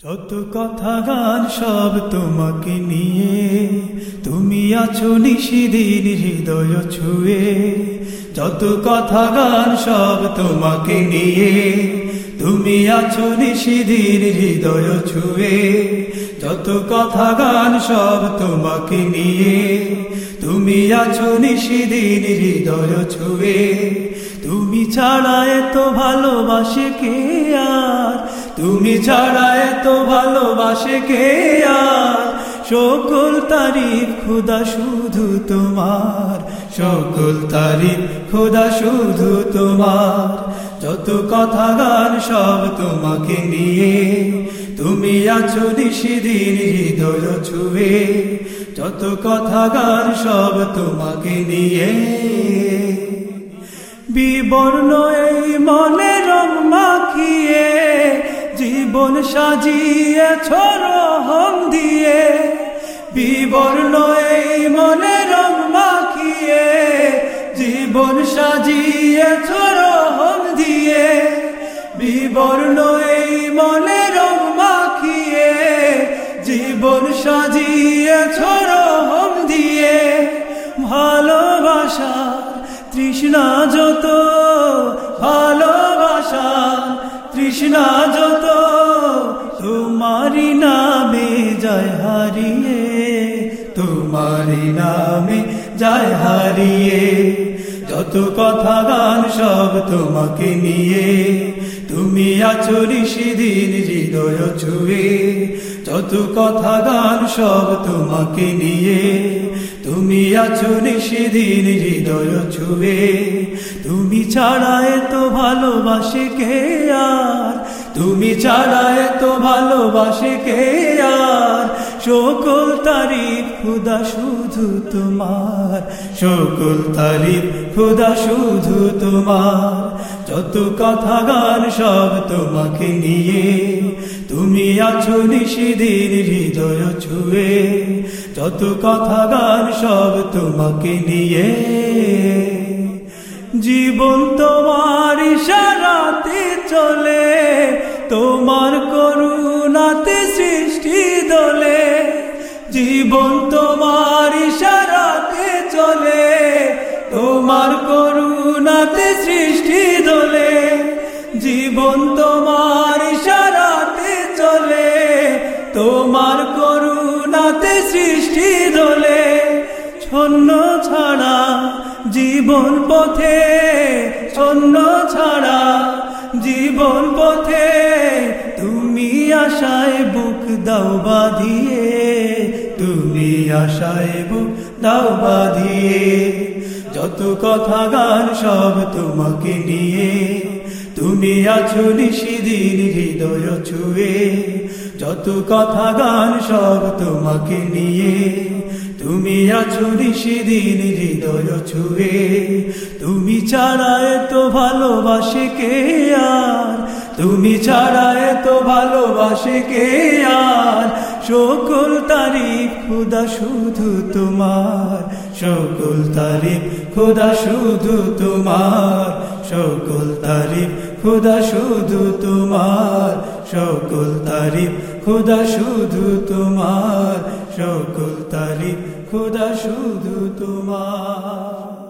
যত কথা গান সব তোমাকে নিয়ে, তুমি আছো নিশিদিন হৃদয় ছুঁয়ে। যত কথা গান সব তোমাকে নিয়ে, তুমি আছো নিশিদিন হৃদয় ছুঁয়ে। যত কথা গান সব তোমাকে নিয়ে, তুমি আছো নিশিদিন হৃদয় ছুঁয়ে। তুমি ছাড়া এত ভালোবাসে কে আর? তুমি ছাড়া এত ভালোবাসে কে আর? সকল তারিফ খুদা শুধু তোমার। সকল তারিফ খুদা শুধু তোমার। যত কথা গান সব তোমাকে নিয়ে। তুমি আছো নিশিদিন হৃদয় ছুঁয়ে। যত কথা গান সব তোমাকে নিয়ে। বিবর্ণ এই মনে জীবন সাজিয়ে হম দিয়ে, বিবর্ণ এই মনে রং মাখিয়ে, জীবন সাজিয়ে হম দিয়ে, বিবর্ণ এই মনে রং মাখিয়ে, জীবন সাজিয়ে হম দিয়ে ভালোবাসা তৃষ্ণা যত ভালোবাসা তৃষ্ণা যত তোমারি নামে যায় হারিয়ে, তোমারি নামে যায় হারিয়ে। যত কথা গান সব তোমাকে নিয়ে, তুমি আছো ঋষিদিন হৃদয় ছুঁয়ে। যত কথা গান সব তোমাকে নিয়ে, তুমি আছো নিষেদিন হৃদয় ছুঁয়ে। তুমি ছাড়া এত ভালোবাসে কে আর? তুমি ছাড়া এত ভালোবাসে কে আর? সকল তারিফ, খুদা শুধু তোমার। সকল তারিফ, খুদা শুধু তোমার। যত কথা গান, সব তোমাকে নিয়ে। তুমি আছো নিষেদিন হৃদয় ছুঁয়ে। যত কথা গান, সব তোমাকে নিয়ে। জীবন তোমার জীবন তোমার ইশারাতে চলে, তোমার করুণাতে সৃষ্টি দলে। জীবন তোমার ইশারাতে চলে, তোমার করুণাতে সৃষ্টি দলে। ছন্ন ছাড়া জীবন পথে, ছন্ন ছাড়া জীবন পথে, তুমি আশায় বুক দাও বাঁধিয়ে। আশায় দাও বাঁধিয়ে। যত কথা গান সব তোমাকে নিয়ে। তুমি আছো নিশিদিন হৃদয় ছুয়ে। যত কথা গান সব তোমাকে নিয়ে। তুমি আছো নিশিদিন হৃদয় ছুঁয়ে। তুমি ছাড়া এত ভালোবাসে কে আর? তুমি ছাড়া এত ভালোবাসে কে আর? সকল তারিফ খুদা শুধু তোমার। সকল তারিফ খুদা শুধু তোমার। সকল তারিফ খুদা শুধু তোমার। সকল তারিফ খুদা শুধু তোমার। সকল তারিফ খুদা শুধু তোমার।